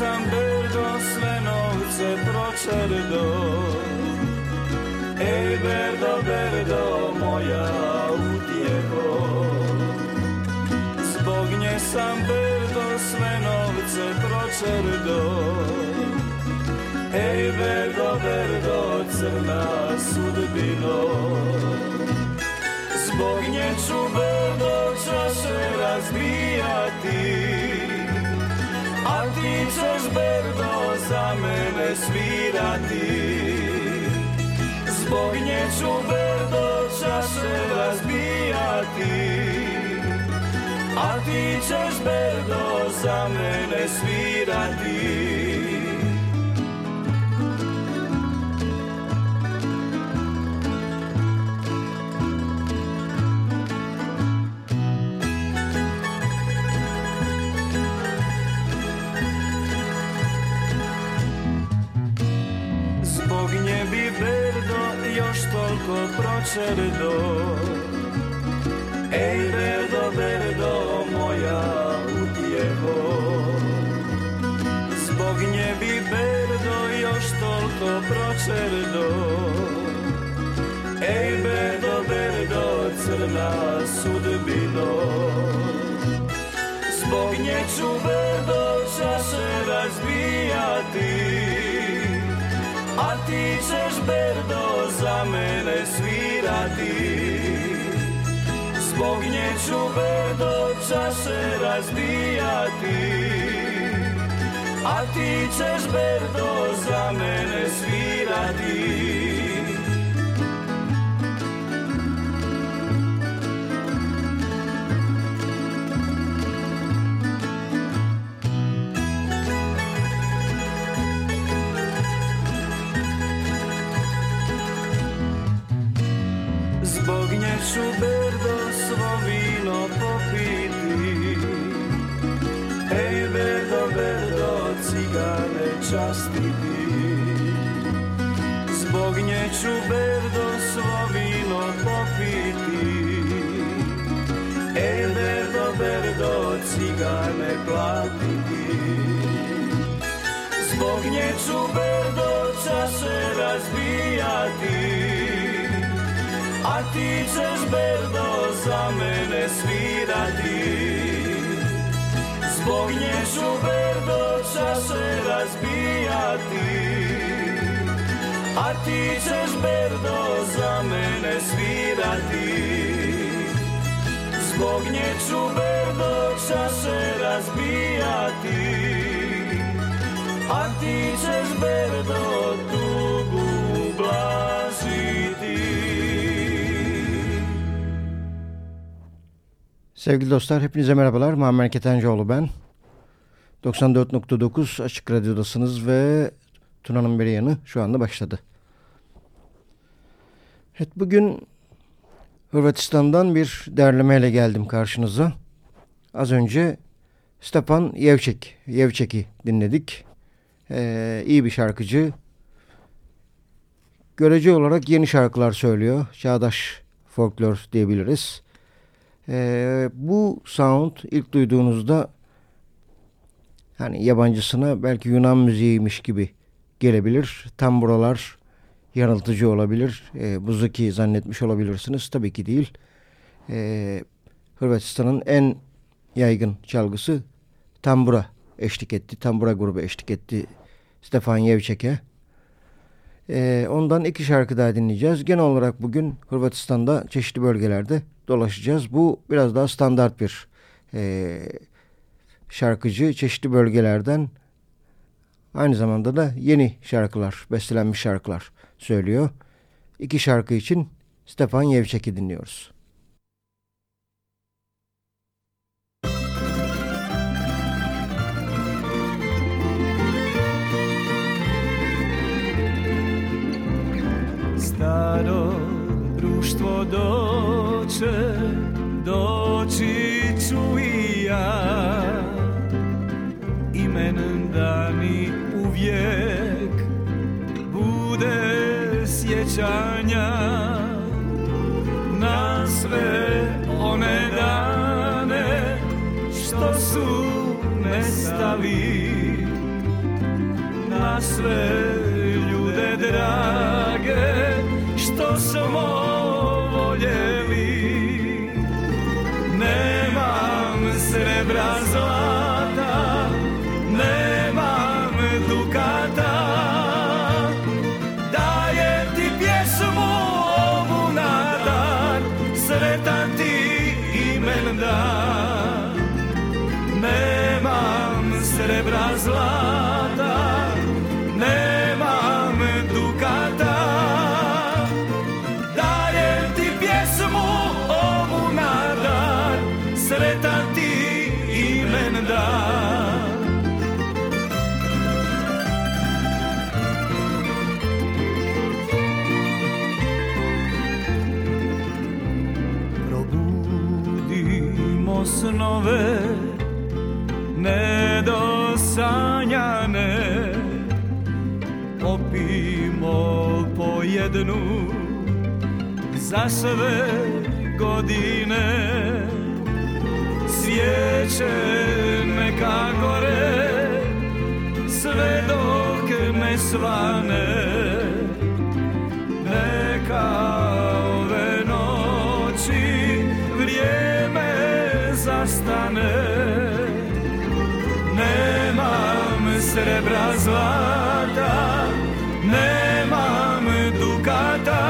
sam brdo sve novce pročerdo. Ej Berdo, Berdo, moja utjeho. Zbog nje sam brdo sve novce pročerdo. Ej Berdo, Berdo, crna sudbino. Zbog nje ću brdo čaše razbijati berdo za mene svirati Zbog nje ću berdo čaše razbijati A ti ćeš berdo za mene svirati lo procededor, el verdadero a ti ćeš berdo za mene svirati. Zbog nje ću berdo čaše razbijati. A ti ćeš berdo za mene svirati razbijati a ti ćeš berdo za mene svirati Zbog nje ću berdo čaše razbijati A ti ćeš berdo za mene svirati Zbog nje ću berdo čaše razbijati A ti ćeš berdo Sevgili dostlar hepinize merhabalar. Muammer Ketencoğlu ben. 94.9 Açık Radyo'dasınız ve Tuna'nın bir yanı şu anda başladı. Evet bugün Hırvatistan'dan bir derlemeyle geldim karşınıza. Az önce Stepan Yevçek, Yevçek'i dinledik. Ee, iyi bir şarkıcı. Görece olarak yeni şarkılar söylüyor. Çağdaş folklor diyebiliriz. Ee, bu sound ilk duyduğunuzda hani yabancısına belki Yunan müziğiymiş gibi gelebilir. Tam buralar yanıltıcı olabilir. E, buzuki zannetmiş olabilirsiniz. Tabii ki değil. E, Hırvatistan'ın en yaygın çalgısı tambura eşlik etti. Tambura grubu eşlik etti Stefan Yevçek'e. E, ondan iki şarkı daha dinleyeceğiz. Genel olarak bugün Hırvatistan'da çeşitli bölgelerde dolaşacağız. Bu biraz daha standart bir e, şarkıcı. Çeşitli bölgelerden aynı zamanda da yeni şarkılar, bestelenmiş şarkılar söylüyor. İki şarkı için Stefan Yevçek'i dinliyoruz. Staro društvo doće, doći ću i ja. Imen mi uvijek bude sjećanja na sve one dane što su nestali na sve ljude drage što smo voljeli srebra zlata nemam dukata. Dajem ti pjesmu ovu na dan sretan ti imendan nemam srebra zlata snove nedosanjane. Popimo po jednu za sve godine. Svijeće neka gore sve dok ne svane srebra zlata nemam dukata.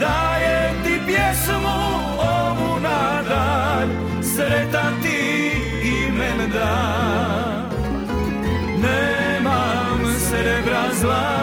Dajem ti pjesmu ovu na dan sretan ti imendan nemam srebra zlata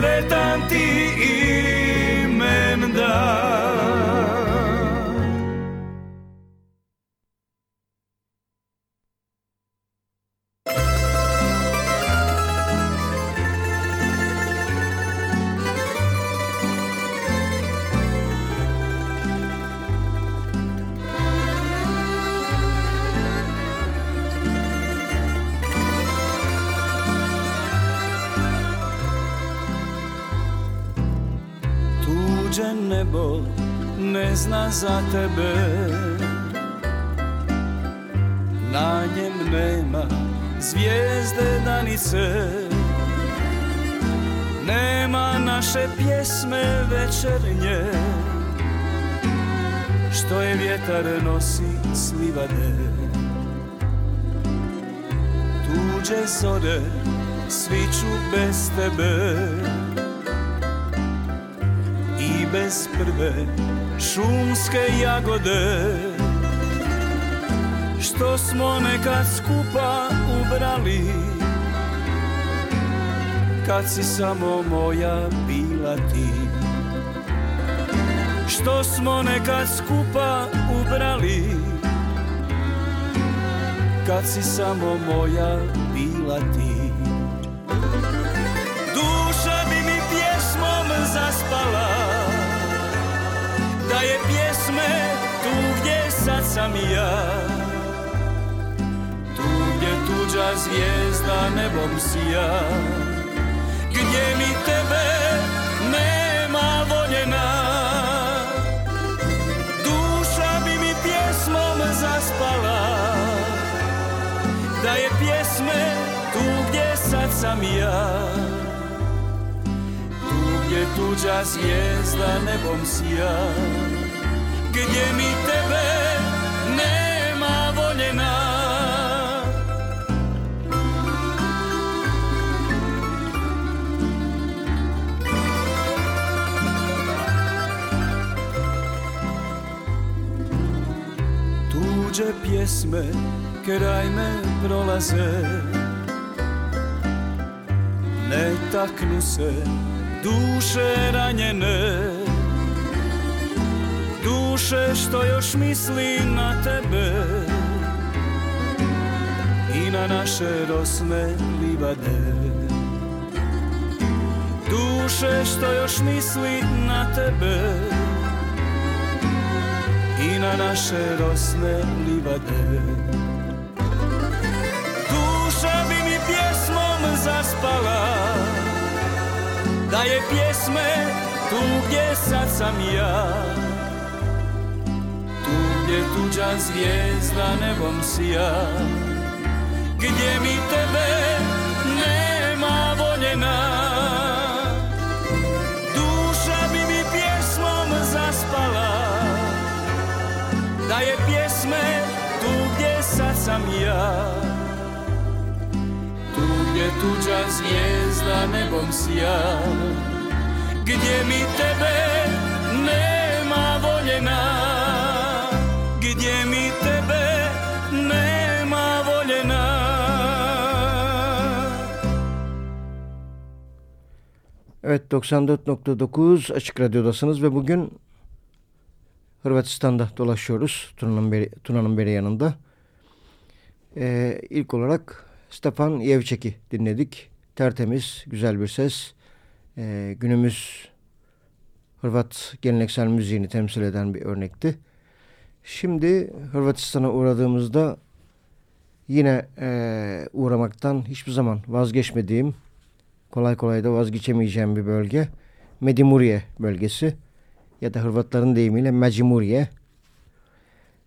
sereta nebo ne zna za tebe. Na njem nema zvijezde danice. Nema naše pjesme večernje. Što je vjetar nosi s livade Tuđe zore sviću bez tebe bez prve šumske jagode. Što smo nekad skupa ubrali Kad si samo moja bila ti. Što smo nekad skupa ubrali Kad si samo moja bila ti. Duša bi mi pjesmom zaspala je pjesme tu gdje sad sam ja. Tu gdje tuđa zvijezda nebom sija. Gdje mi tebe nema voljena Duša bi mi pjesmom zaspala. Da je pjesme tu gdje sad sam ja. Tu gdje tuđa zvijezda nebom sija Gdje mi tebe nema voljena Tuđe pjesme kraj me prolaze. Ne taknu se duše ranjene Duše što još misli na tebe I na naše rosne livade. Duše što još misli na tebe i na naše rosne livade. Duša bi mi pjesmom zaspala Da je pjesme tu gdje sad sam ja gdje tuđa zvijezda nebom sija Gdje mi tebe nema voljena Duša bi mi pjesmom zaspala da je pjesme tu gdje sad sam ja. Tu gdje tuđa zvijezda nebom sija Gdje mi tebe nema voljena Gdje mi tebe nema voljena Evet 94.9 Açık Radyo'dasınız ve bugün Hırvatistan'da dolaşıyoruz Tuna'nın beri, yanında. Ee, ilk olarak Stefan Yevçek'i dinledik. Tertemiz, güzel bir ses. Ee, günümüz Hırvat geleneksel müziğini temsil eden bir örnekti. Şimdi Hırvatistan'a uğradığımızda yine e, uğramaktan hiçbir zaman vazgeçmediğim, kolay kolay da vazgeçemeyeceğim bir bölge. Medimuriye bölgesi ya da Hırvatların deyimiyle Mecimuriye.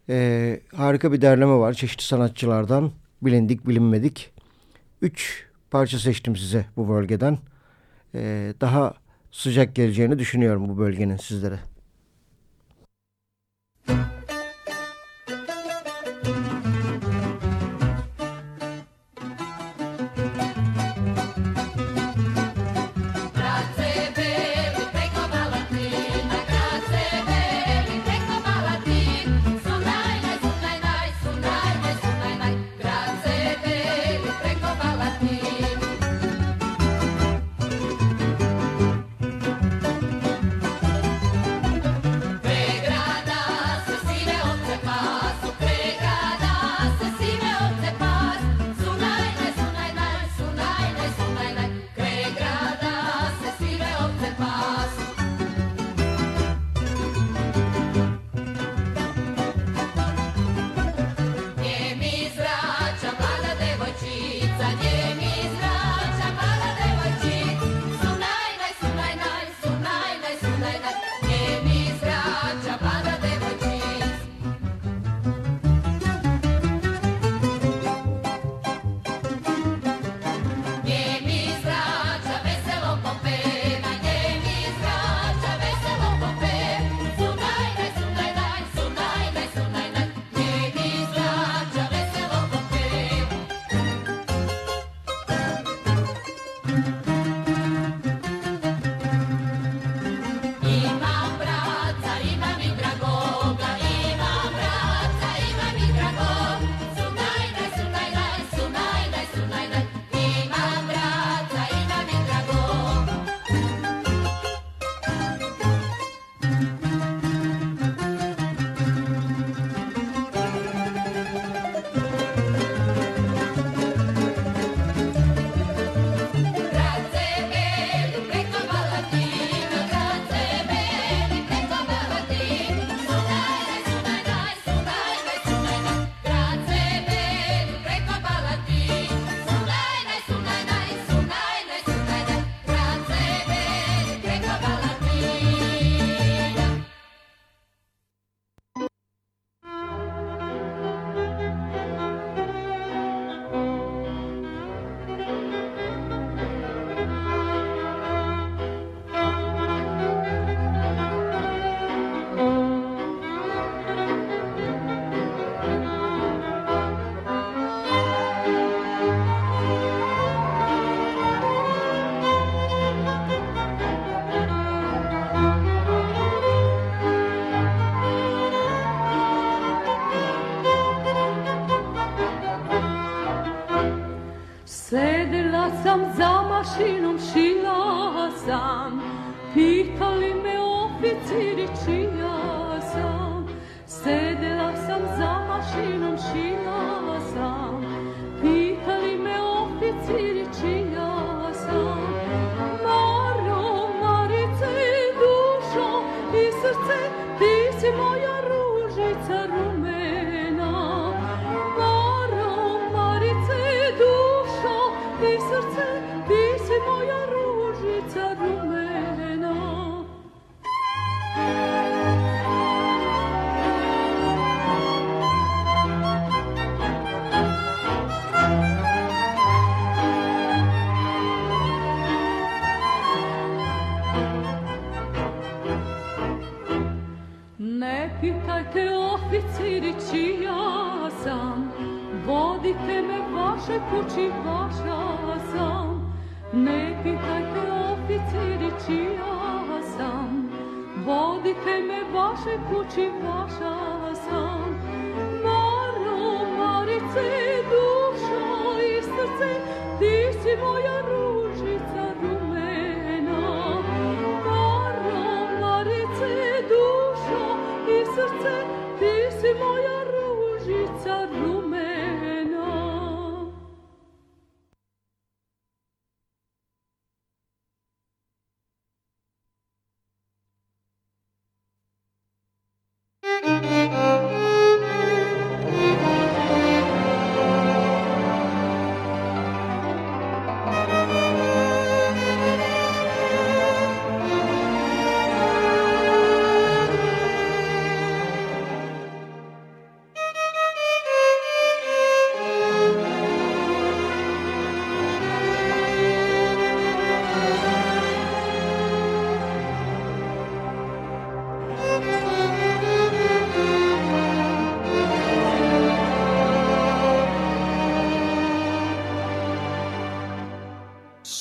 Ee, harika bir derleme var çeşitli sanatçılardan bilindik bilinmedik. Üç parça seçtim size bu bölgeden. Ee, daha sıcak geleceğini düşünüyorum bu bölgenin sizlere. Sam za mašinom, šila sam, pitali me oficiri čija sam. Sedela sam za mašinom, šila kući vaša sam. Ne pitajte oficiri čija sam, vodite me vaše kući vaša sam. Maro, Marice, dušo i srce, ti si moja ružica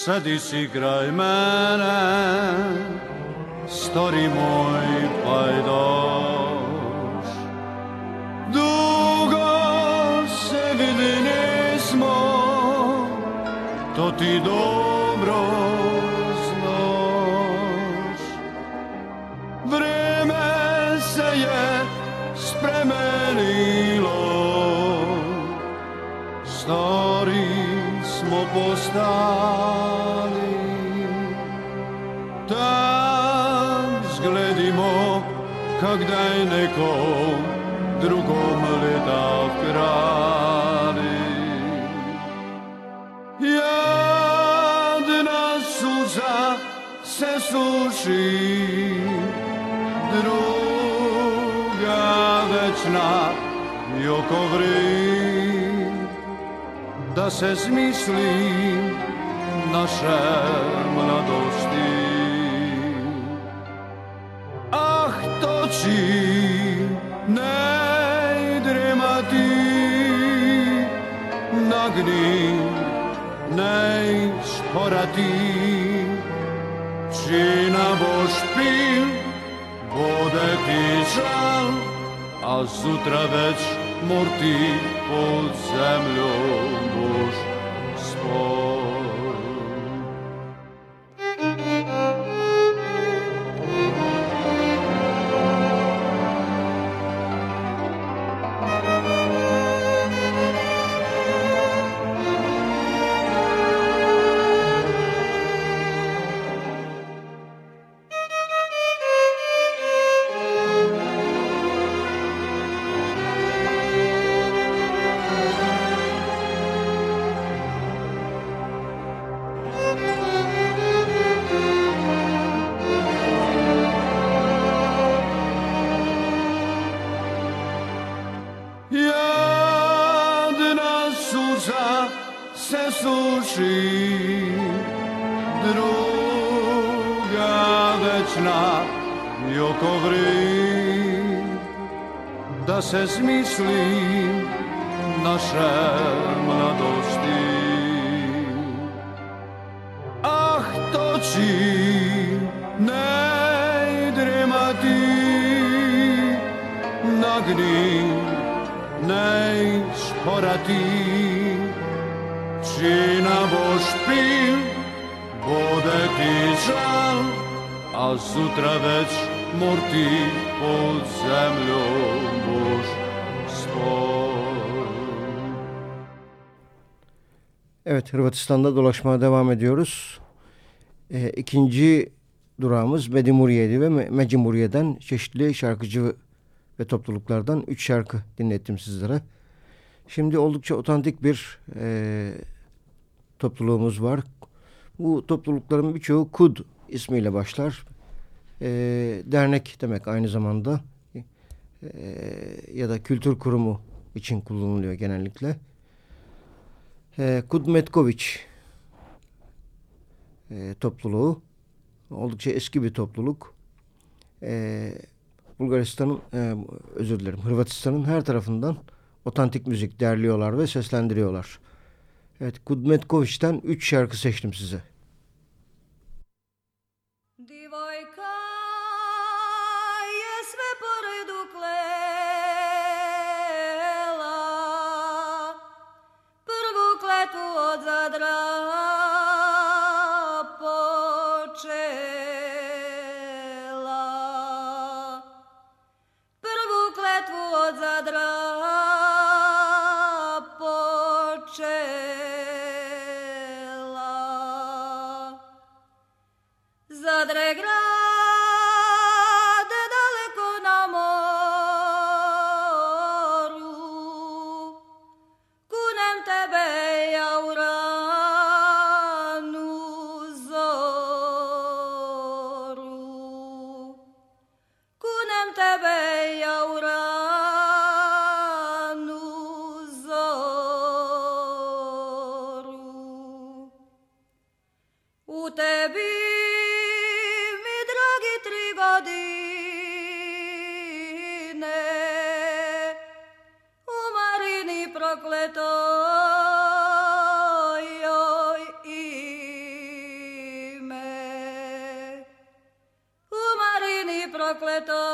Sedi si kraj mene, stari moj pajdaš. Dugo se vidi nismo, to ti dobro znaš. Vreme se je spremenilo, stari smo postali. Kak daj nekom drugom leta krali. Jedna suza se suši, druga večna joko vri da se zmislim naše mladosti. Sporati, či na boš pil, bude ti žal, a sutra već morti pod zemljom boš spol. Evet Hırvatistan'da dolaşmaya devam ediyoruz. Ee, ikinci durağımız Medimuriye'di ve Mecimuriye'den çeşitli şarkıcı ve topluluklardan üç şarkı dinlettim sizlere. Şimdi oldukça otantik bir e, topluluğumuz var. Bu toplulukların birçoğu KUD ismiyle başlar. E, dernek demek aynı zamanda e, ya da kültür kurumu için kullanılıyor genellikle. E, KUD Metkoviç e, topluluğu oldukça eski bir topluluk. E, Bulgaristan'ın, e, özür dilerim, Hırvatistan'ın her tarafından otantik müzik derliyorlar ve seslendiriyorlar. Evet, Kudmetkoviç'ten üç şarkı seçtim size. prokleto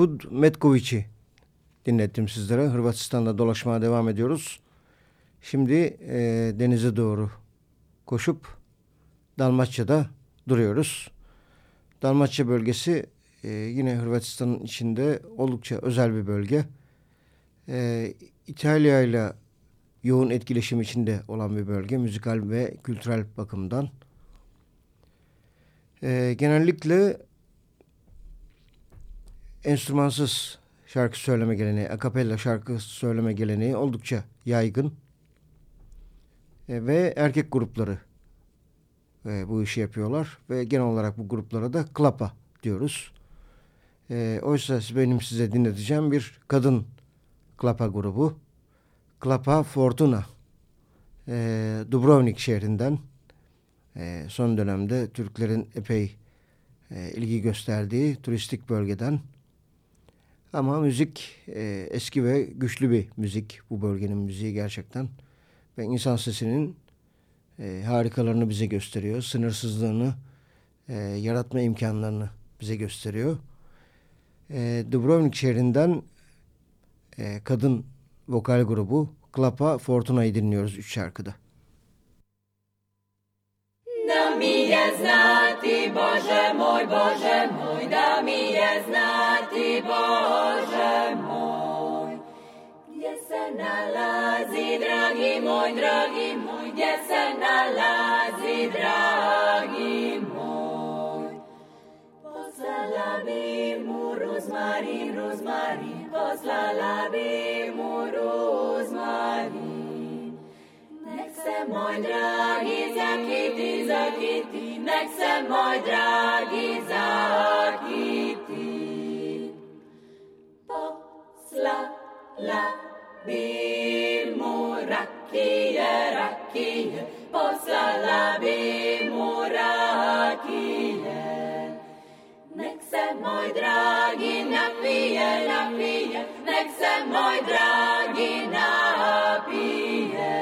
Kud Metković'i dinlettim sizlere. Hırvatistan'da dolaşmaya devam ediyoruz. Şimdi e, denize doğru koşup Dalmaçya'da duruyoruz. Dalmaçya bölgesi e, yine Hırvatistan'ın içinde oldukça özel bir bölge. E, İtalya ile yoğun etkileşim içinde olan bir bölge. Müzikal ve kültürel bakımdan. E, genellikle enstrümansız şarkı söyleme geleneği, akapella şarkı söyleme geleneği oldukça yaygın. E, ve erkek grupları e, bu işi yapıyorlar. Ve genel olarak bu gruplara da klapa diyoruz. E, oysa benim size dinleteceğim bir kadın klapa grubu. Klapa Fortuna. E, Dubrovnik şehrinden e, son dönemde Türklerin epey e, ilgi gösterdiği turistik bölgeden ama müzik e, eski ve güçlü bir müzik. Bu bölgenin müziği gerçekten. Ve insan sesinin e, harikalarını bize gösteriyor. Sınırsızlığını, e, yaratma imkanlarını bize gösteriyor. E, Dubrovnik şehrinden e, kadın vokal grubu Klapa Fortuna'yı dinliyoruz üç şarkıda. Da mi je znati, Bože moj, Bože moj, da mi je znati, Bože moj. Gdje se nalazi, dragi moj, dragi moj, gdje se nalazi, dragi moj. Poslala bi mu ruzmarin, ruzmarin, poslala bi mu ruzmarin. Nek se moj dragi zakiti, zakiti, nek se moj dragi zakiti. Poslala bi mu rakije, rakije, poslala bi mu rakije. Nek se moj dragi napije, napije, nek se moj dragi napije.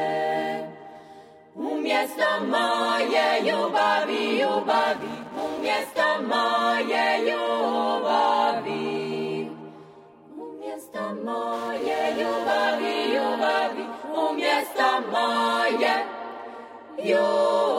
Umjesto moje ljubavi, ljubavi, umjesto moje ljubavi. moje ljubavi, ljubavi u mjesta moje. Ljubavi.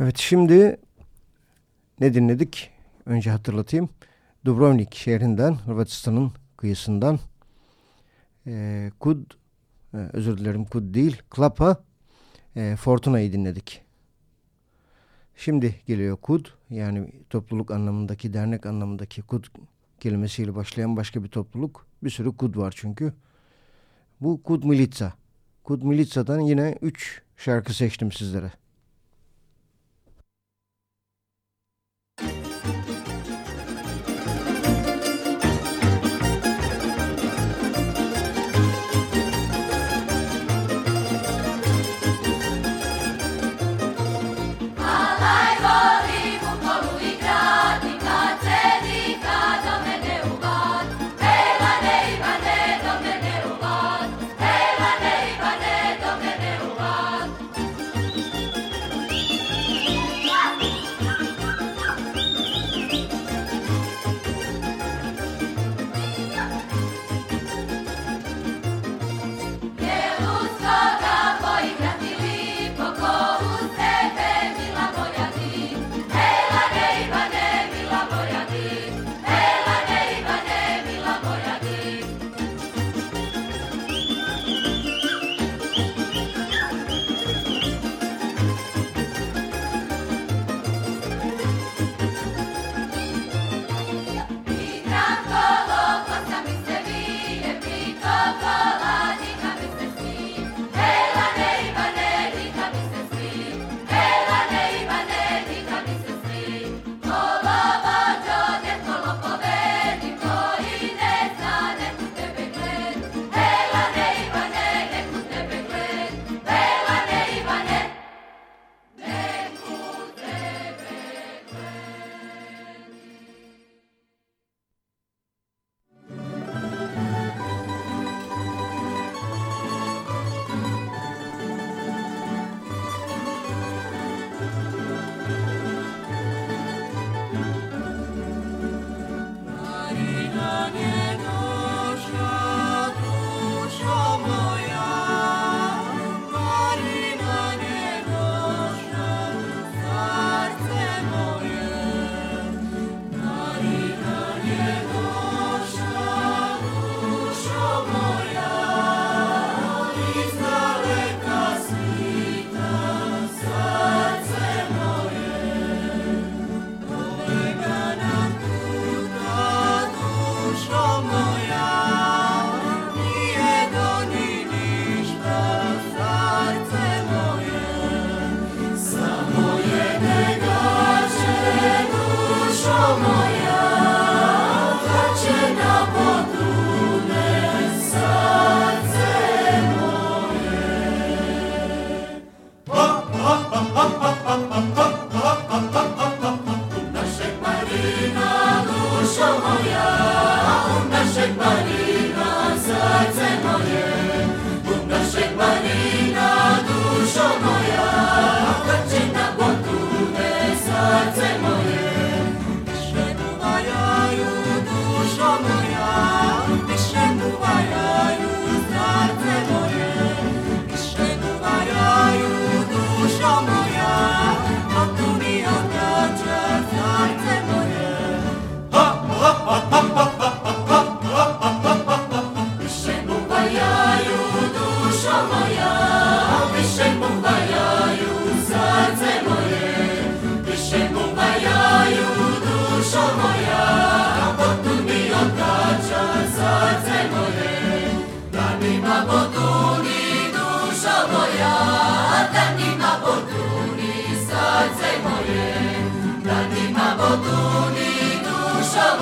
Evet şimdi ne dinledik? Önce hatırlatayım. Dubrovnik şehrinden, Hırvatistan'ın kıyısından e, Kud, e, özür dilerim Kud değil, Klapa e, Fortuna'yı dinledik. Şimdi geliyor Kud, yani topluluk anlamındaki, dernek anlamındaki Kud kelimesiyle başlayan başka bir topluluk. Bir sürü Kud var çünkü. Bu Kud Milica. Kud Milica'dan yine üç şarkı seçtim sizlere.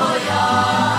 Hallelujah.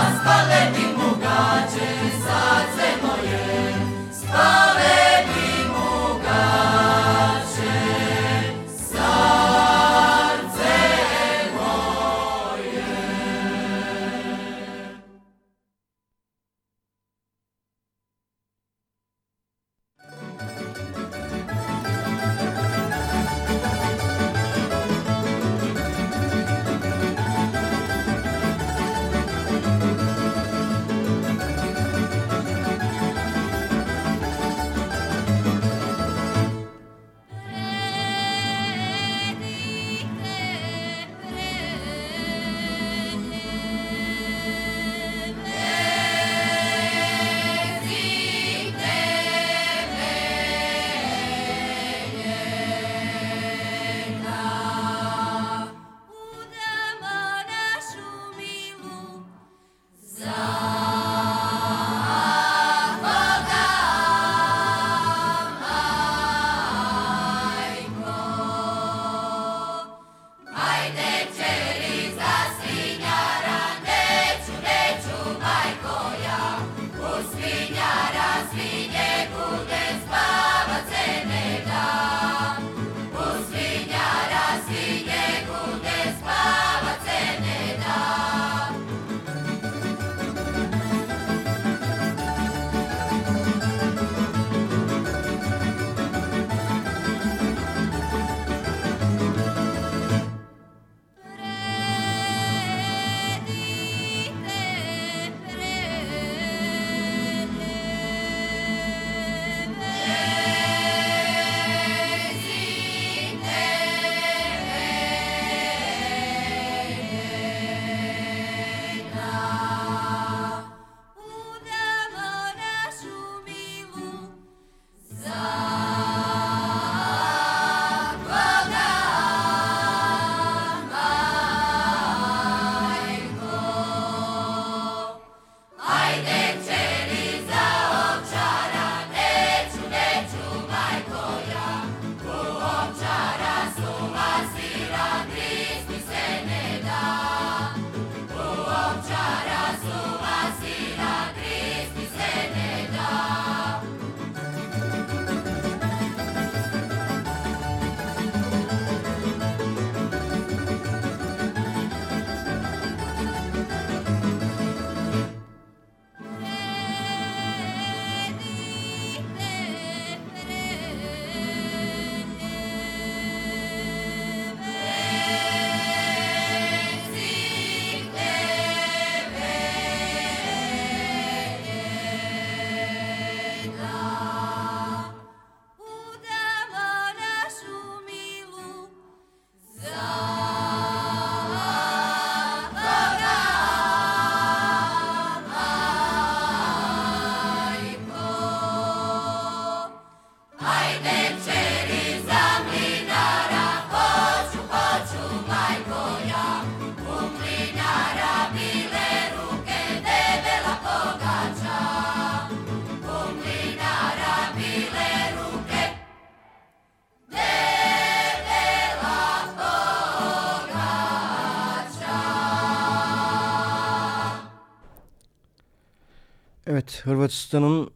Hırvatistan'ın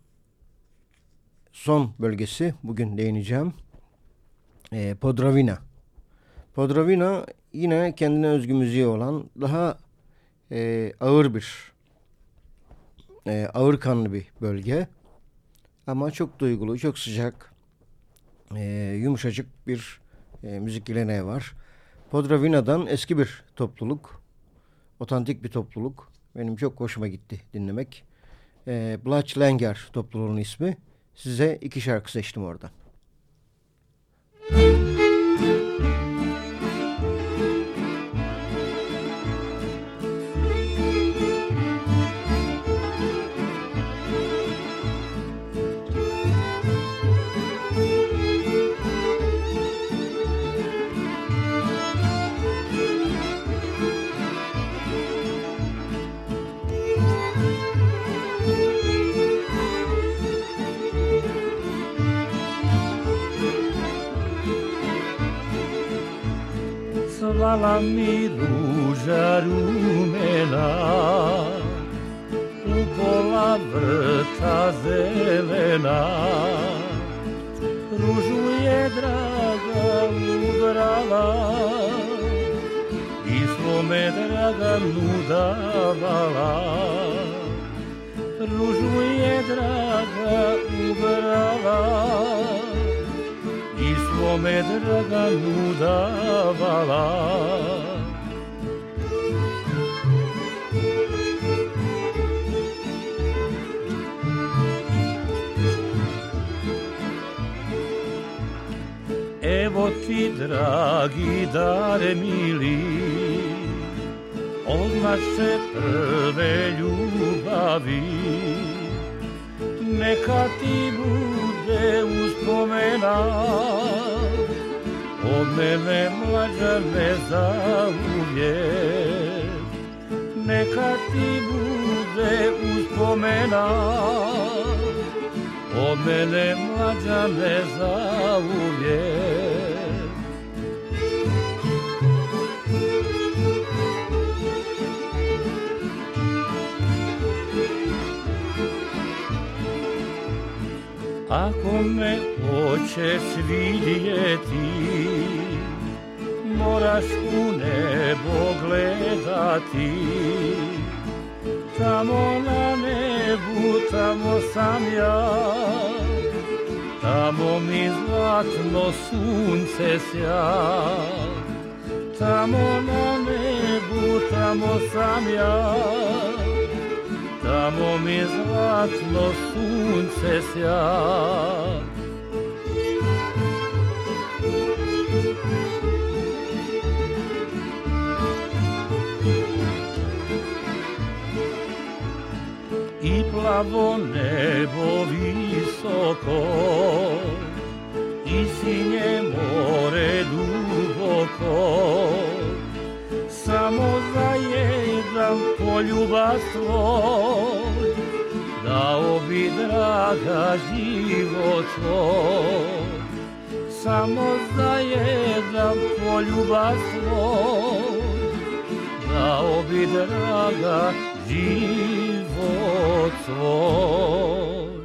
son bölgesi bugün değineceğim. E, Podravina. Podravina yine kendine özgü müziği olan daha e, ağır bir e, ağır kanlı bir bölge. Ama çok duygulu, çok sıcak, e, yumuşacık bir e, müzik geleneği var. Podravina'dan eski bir topluluk, otantik bir topluluk. Benim çok hoşuma gitti dinlemek. E, Blatch Langer topluluğunun ismi. Size iki şarkı seçtim oradan. Zvala mi ruža rumena u pola vrta zelena. Ružu je draga ubrala i svome draga nudavala ružu je draga ubrala svome Draganu davala. Evo ti dragi dare mili Od naše prve ljubavi. Neka ti bude uspomena od mene mlađane za uvijek. Neka ti bude uspomena od mene mlađane za uvijek. Ako me hoćeš vidjeti, moraš u nebo gledati. Tamo na nebu, tamo sam ja, tamo mi zlatno sunce sja. Tamo na nebu, tamo sam ja, tamo mi zlatno sunce sja. I plavo nebo visoko i sinje more duboko samo za jedan poljubav tvoj dao bi draga život tvoj samo za jedan poljubav tvoj dao bi draga život tvoj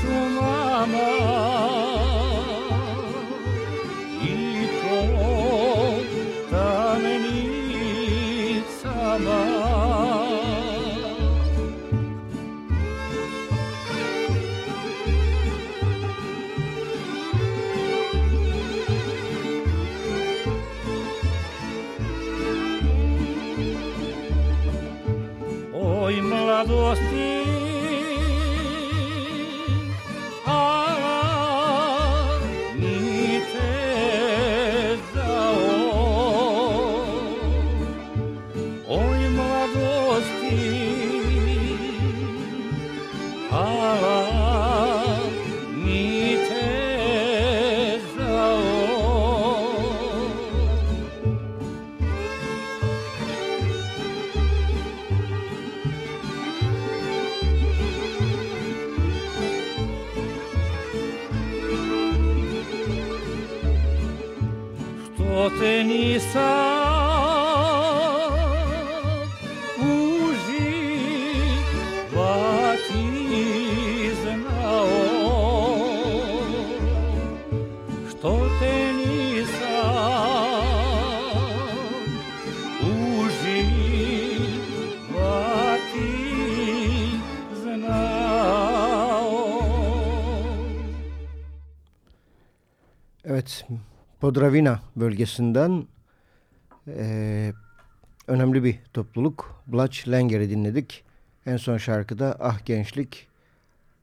su mamá. Podravina bölgesinden eee, önemli bir topluluk. Blatch Langer'i dinledik. En son şarkıda ah gençlik,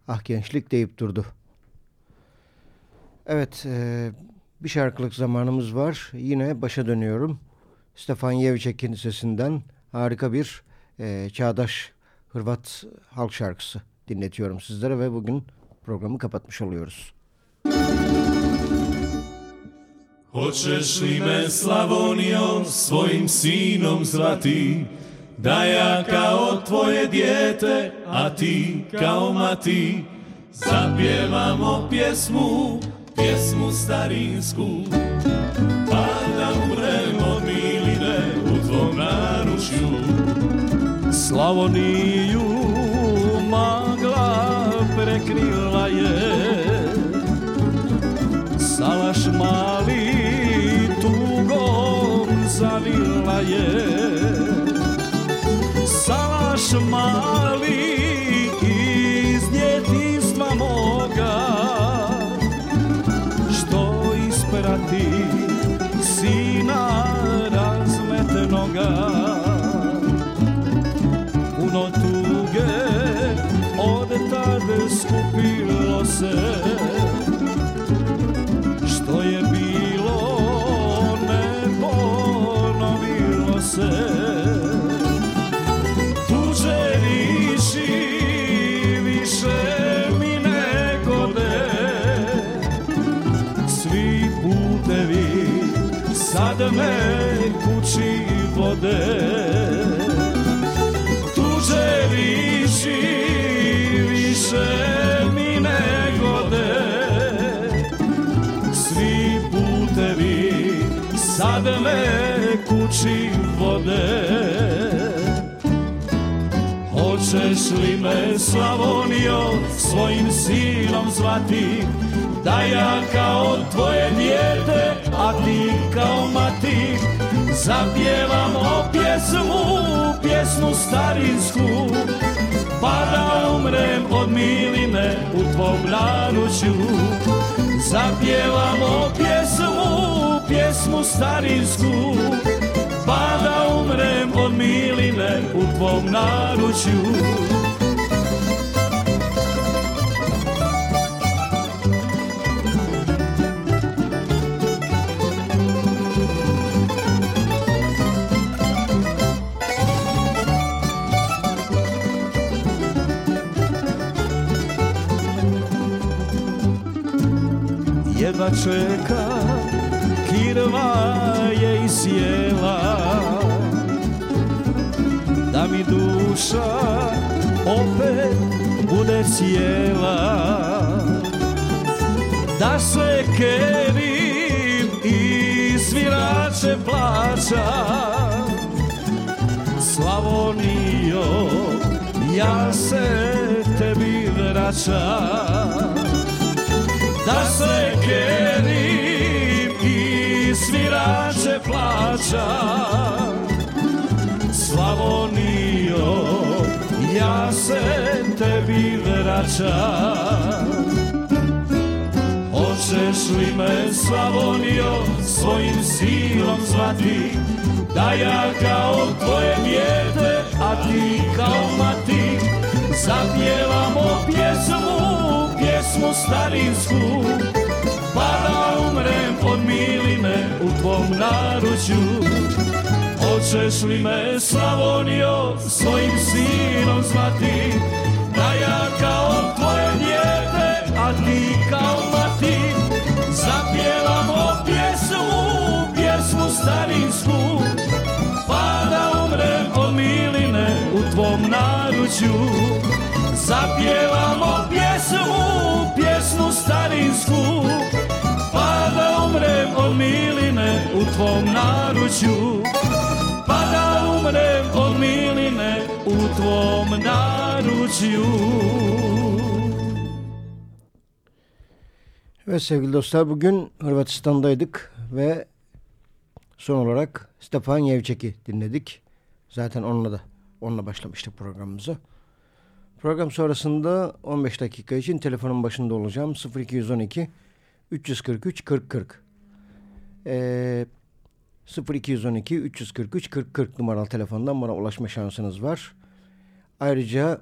ah gençlik deyip durdu. Evet, eee, bir şarkılık zamanımız var. Yine başa dönüyorum. Stefan Yevçek'in sesinden harika bir eee, çağdaş Hırvat halk şarkısı dinletiyorum sizlere ve bugün programı kapatmış oluyoruz. Hoćeš li me Slavonijom svojim sinom zvati, da ja kao tvoje dijete, a ti kao mati, zapjevamo pjesmu, pjesmu starinsku, pa da umrem od miline u tvom naručju. Slavoniju magla prekrila je. Salaš zavila je. Salaš mali vode. Tuđe riši više mi ne gode svi putevi sad me kući vode. Hoćeš li me Slavonio svojim sinom zvati Da ja kao tvoje dijete, a ti kao mati Zapjevamo pjesmu, pjesmu starinsku. Pa da umrem od miline u tvom danu ću. Zapjevamo pjesmu, pjesmu starinsku. Pa da umrem od miline u tvom naručju Jedva čeka, kirva je isjela Da mi duša opet bude cijela Da se kerim i svirače plaća Slavonijo, ja se tebi vraćam da se kerim i svirače plaća. Slavonijo, ja se tebi vraćam. Hoćeš li me Slavonijo svojim sinom zvati? Da ja kao tvoje dijete, a ti kao mati Zapjevamo pjesmu starinsku. Pa da umrem od miline u tvom naručju. Hoćeš li me Slavonio svojim sinom zvati? Da ja kao tvoje dijete, a ti kao mati. Zapjevamo pjesmu, pjesmu starinsku. Pa da umrem od miline u tvom naručju. Zapjevamo pjesmu, starinsku Pa da umrem od miline u tvom naručju Pa da umrem od miline u tvom naručju Evet sevgili dostlar bugün Hırvatistan'daydık ve son olarak Stefan Yevçek'i dinledik. Zaten onunla da onunla başlamıştık programımıza. Program sonrasında 15 dakika için telefonun başında olacağım. 0212 343 4040. Ee, 0212 343 4040 numaralı telefondan bana ulaşma şansınız var. Ayrıca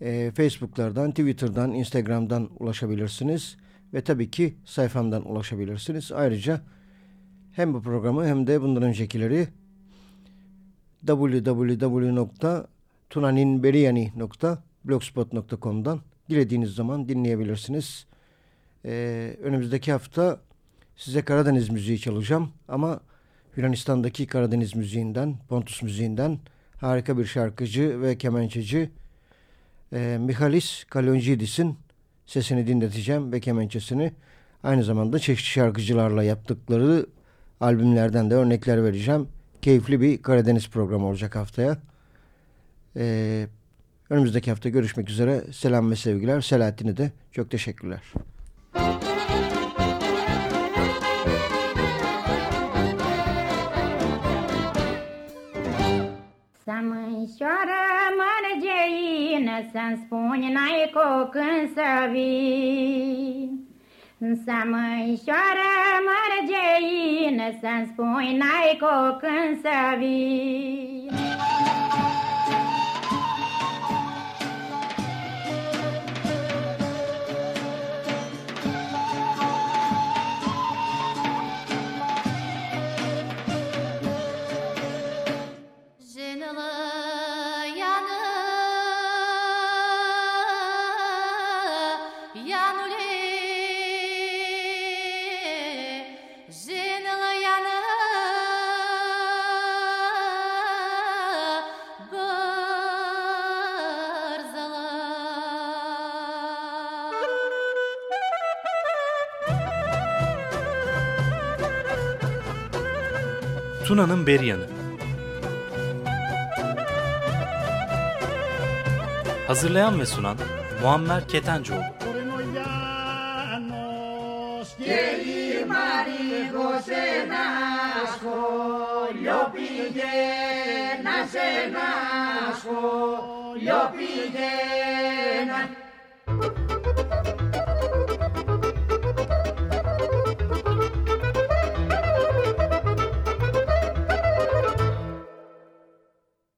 e, Facebook'lardan, Twitter'dan, Instagram'dan ulaşabilirsiniz. Ve tabii ki sayfamdan ulaşabilirsiniz. Ayrıca hem bu programı hem de bundan öncekileri www.tunaninberiyani.blogspot.com'dan dilediğiniz zaman dinleyebilirsiniz. Ee, önümüzdeki hafta size Karadeniz müziği çalacağım ama Yunanistan'daki Karadeniz müziğinden, Pontus müziğinden harika bir şarkıcı ve kemençeci e, Mihalis Kalonjidis'in sesini dinleteceğim ve kemençesini. Aynı zamanda çeşitli şarkıcılarla yaptıkları albümlerden de örnekler vereceğim. Keyifli bir Karadeniz programı olacak haftaya. Ee, önümüzdeki hafta görüşmek üzere. Selam ve sevgiler. Selahattin'e de çok teşekkürler. Să mânșoară mărgeină, Să-mi spuni n-ai cu când să vii. Să mărgeină, Să-mi spuni n-ai cu când să vii. Luna'nın Beryanı Hazırlayan ve sunan Muammer Ketencoğlu. Yo pide